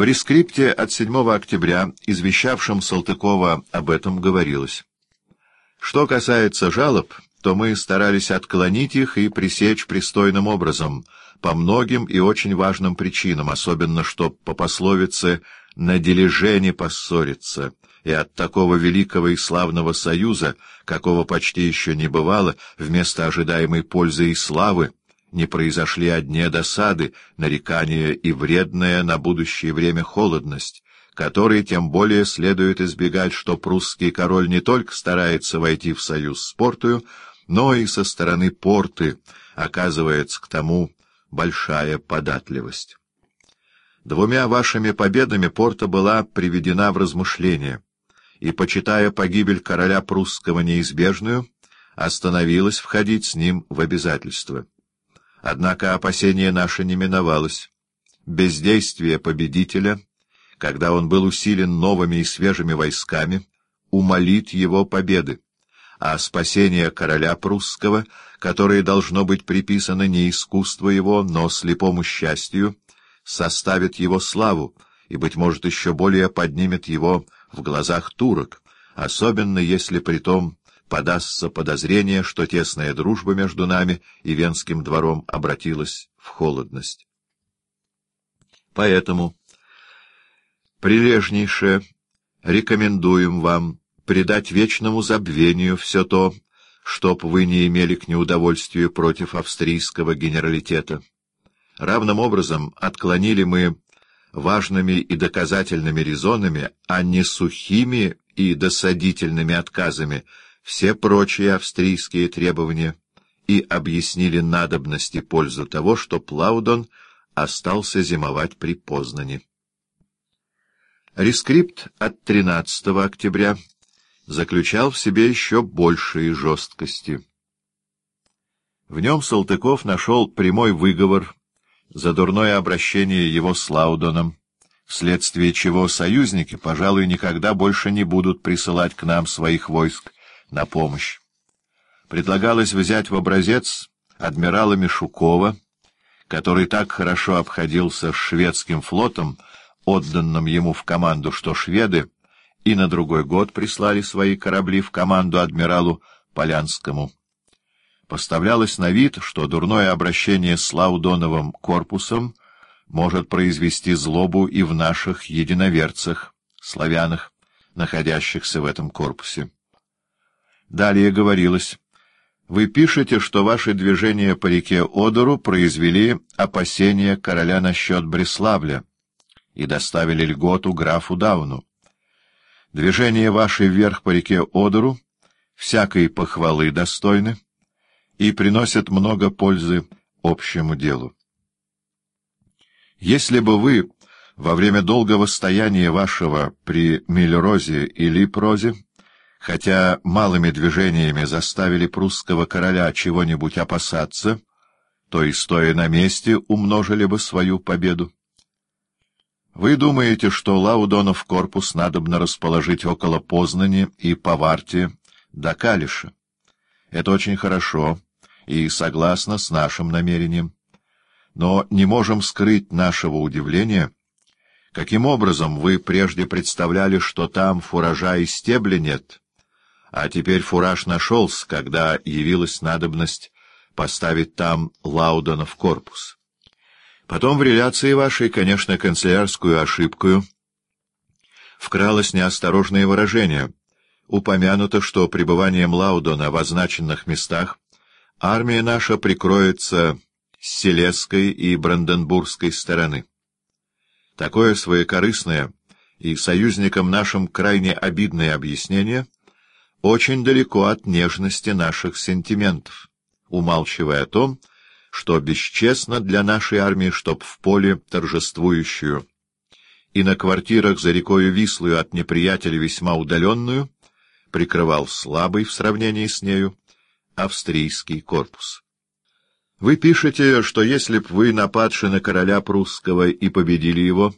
В рескрипте от 7 октября, извещавшем Салтыкова об этом, говорилось. Что касается жалоб, то мы старались отклонить их и пресечь пристойным образом, по многим и очень важным причинам, особенно что по пословице «на дележе не поссориться», и от такого великого и славного союза, какого почти еще не бывало, вместо ожидаемой пользы и славы, не произошли одни досады, нарекания и вредная на будущее время холодность, которой тем более следует избегать, что прусский король не только старается войти в союз с Портою, но и со стороны Порты оказывается к тому большая податливость. Двумя вашими победами Порта была приведена в размышление, и, почитая погибель короля прусского неизбежную, остановилась входить с ним в обязательство. Однако опасение наше не миновалось. Бездействие победителя, когда он был усилен новыми и свежими войсками, умолит его победы, а спасение короля прусского, которое должно быть приписано не искусству его, но слепому счастью, составит его славу и, быть может, еще более поднимет его в глазах турок, особенно если при том подастся подозрение, что тесная дружба между нами и Венским двором обратилась в холодность. Поэтому прилежнейше рекомендуем вам предать вечному забвению все то, чтоб вы не имели к неудовольствию против австрийского генералитета. Равным образом отклонили мы важными и доказательными резонами, а не сухими и досадительными отказами все прочие австрийские требования и объяснили надобность и пользу того, что Плаудон остался зимовать при Познане. Рескрипт от 13 октября заключал в себе еще большие жесткости. В нем Салтыков нашел прямой выговор за дурное обращение его с Лаудоном, вследствие чего союзники, пожалуй, никогда больше не будут присылать к нам своих войск, на помощь. Предлагалось взять в образец адмирала Мишукова, который так хорошо обходился с шведским флотом, отданным ему в команду, что шведы и на другой год прислали свои корабли в команду адмиралу Полянскому. Поставлялось на вид, что дурное обращение с Лаудоновым корпусом может произвести злобу и в наших единоверцах, славянах, находящихся в этом корпусе. Далее говорилось, «Вы пишете, что ваши движения по реке Одору произвели опасения короля насчет Бреславля и доставили льготу графу Дауну. Движения ваши вверх по реке Одору всякой похвалы достойны и приносят много пользы общему делу. Если бы вы во время долгого стояния вашего при Мильрозе и Липрозе хотя малыми движениями заставили прусского короля чего-нибудь опасаться, то и, стоя на месте, умножили бы свою победу. Вы думаете, что Лаудонов корпус надобно расположить около Познани и Поварти до Калиша? Это очень хорошо и согласно с нашим намерением. Но не можем скрыть нашего удивления, каким образом вы прежде представляли, что там фуража и стебля нет, а теперь фураж нашелся, когда явилась надобность поставить там Лаудона в корпус. Потом в реляции вашей, конечно, канцелярскую ошибкою вкралось неосторожное выражение. Упомянуто, что пребыванием Лаудона в означенных местах армия наша прикроется с Селесской и Бранденбургской стороны. Такое своекорыстное и союзникам нашим крайне обидное объяснение — очень далеко от нежности наших сентиментов, умалчивая о том, что бесчестно для нашей армии, чтоб в поле торжествующую и на квартирах за рекою Вислую от неприятеля весьма удаленную прикрывал слабый в сравнении с нею австрийский корпус. Вы пишете, что если б вы нападши на короля прусского и победили его,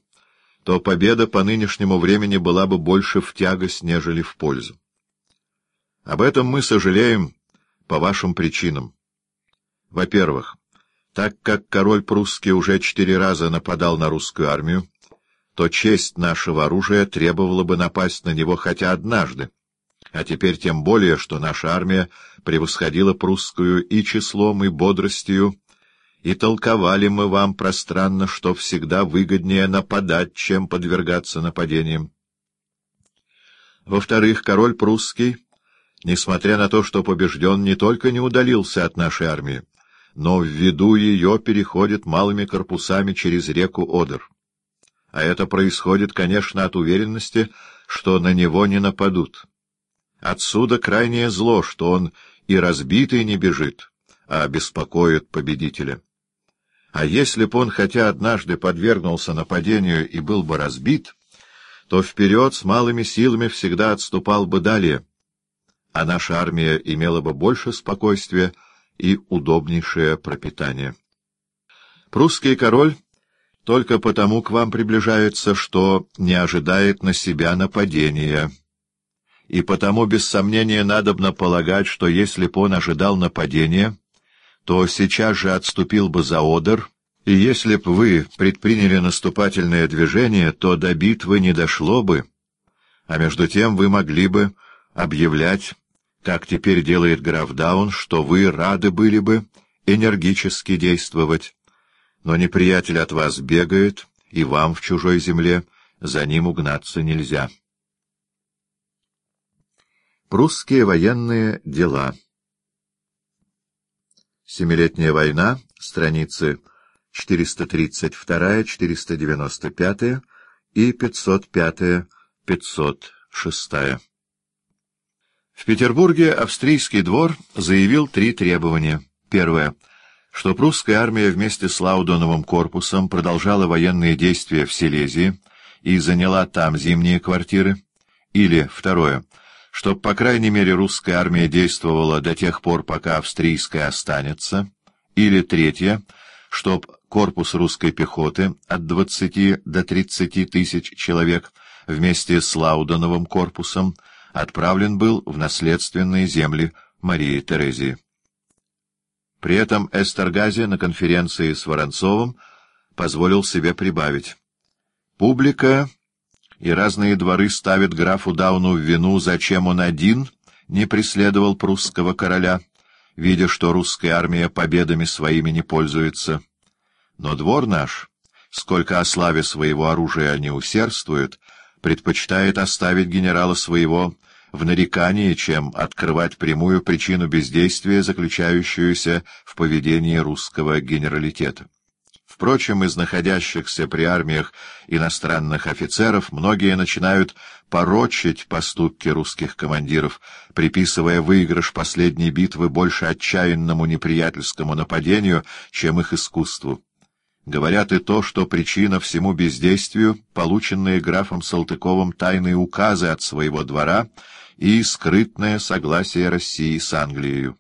то победа по нынешнему времени была бы больше в тягость, нежели в пользу. Об этом мы сожалеем по вашим причинам. Во-первых, так как король прусский уже четыре раза нападал на русскую армию, то честь нашего оружия требовала бы напасть на него хотя однажды, а теперь тем более, что наша армия превосходила прусскую и числом, и бодростью, и толковали мы вам пространно, что всегда выгоднее нападать, чем подвергаться нападениям. Во-вторых, король прусский, несмотря на то, что побежден, не только не удалился от нашей армии, но в виду ее переходит малыми корпусами через реку Одер. А это происходит, конечно, от уверенности, что на него не нападут. Отсюда крайнее зло, что он и разбитый не бежит, а беспокоит победителя. А если б он хотя однажды подвергнулся нападению и был бы разбит, то вперед с малыми силами всегда отступал бы далее, а наша армия имела бы больше спокойствия и удобнейшее пропитание. Прусский король только потому к вам приближается, что не ожидает на себя нападения. И потому, без сомнения, надобно полагать, что если б он ожидал нападения, то сейчас же отступил бы за Одер, и если б вы предприняли наступательное движение, то до битвы не дошло бы, а между тем вы могли бы объявлять, как теперь делает граф Даун, что вы рады были бы энергически действовать, но неприятель от вас бегает, и вам в чужой земле за ним угнаться нельзя. Прусские военные дела Семилетняя война, страницы 432, 495 и 505, 506. В Петербурге австрийский двор заявил три требования. Первое — что прусская армия вместе с Лаудоновым корпусом продолжала военные действия в Силезии и заняла там зимние квартиры. Или, второе — чтобы, по крайней мере, русская армия действовала до тех пор, пока австрийская останется, или третье, чтоб корпус русской пехоты от 20 до 30 тысяч человек вместе с Лаудоновым корпусом отправлен был в наследственные земли Марии Терезии. При этом Эстергази на конференции с Воронцовым позволил себе прибавить. Публика и разные дворы ставят графу Дауну в вину, зачем он один не преследовал прусского короля, видя, что русская армия победами своими не пользуется. Но двор наш, сколько о славе своего оружия не усердствует, предпочитает оставить генерала своего в нарекании, чем открывать прямую причину бездействия, заключающуюся в поведении русского генералитета. Впрочем, из находящихся при армиях иностранных офицеров многие начинают порочить поступки русских командиров, приписывая выигрыш последней битвы больше отчаянному неприятельскому нападению, чем их искусству. Говорят и то, что причина всему бездействию — полученные графом Салтыковым тайные указы от своего двора и скрытное согласие России с Англией.